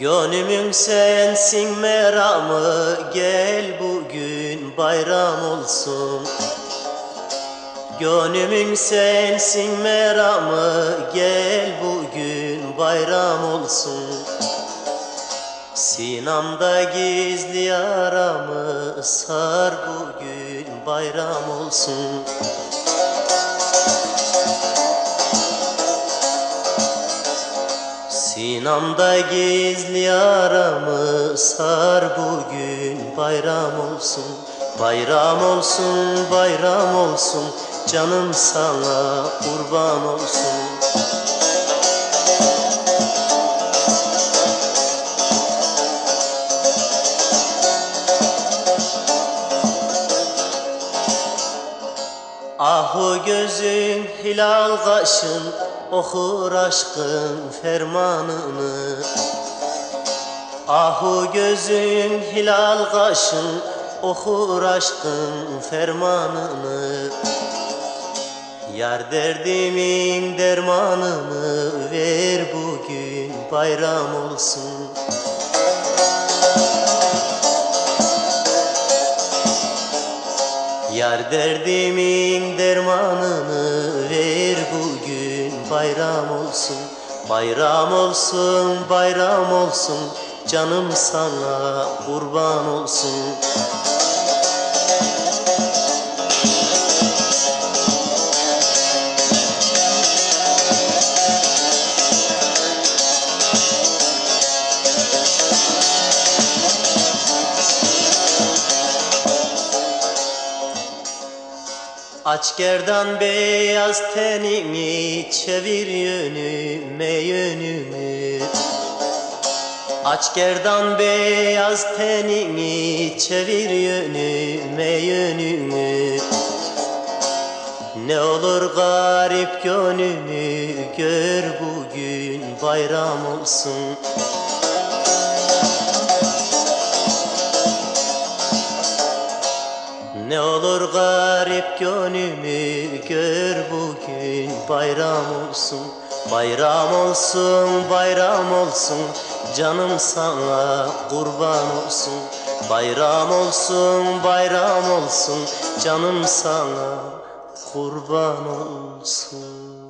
Gönlümün sensin meramı Gel bugün bayram olsun. Gönlümün sensin meramı Gel bugün bayram olsun. Sinamda gizli yaramı Sar bugün bayram olsun Sinamda gizli yaramı sar bugün bayram olsun Bayram olsun bayram olsun. Canım sana kurban olsun. Ahu gözün hilal kaşın okur aşkın fermanını. Ahu gözün hilal kaşın okur aşkın fermanını. Yar derdimin dermanını ver bugün bayram olsun. Yar derdimin dermanını ver bayram olsun Bayram olsun bayram olsun. Canım sana kurban olsun Aç gerdan beyaz tenini çevir yönüme yönümü Aç gerdan beyaz tenini çevir yönüme yönümü Ne olur garip gönlümü gör bugün bayram olsun. Ne olur garip gönlümü gör bugün. Bayram olsun Bayram olsun bayram olsun. Canım sana kurban olsun. Bayram olsun bayram olsun. Canım sana kurban olsun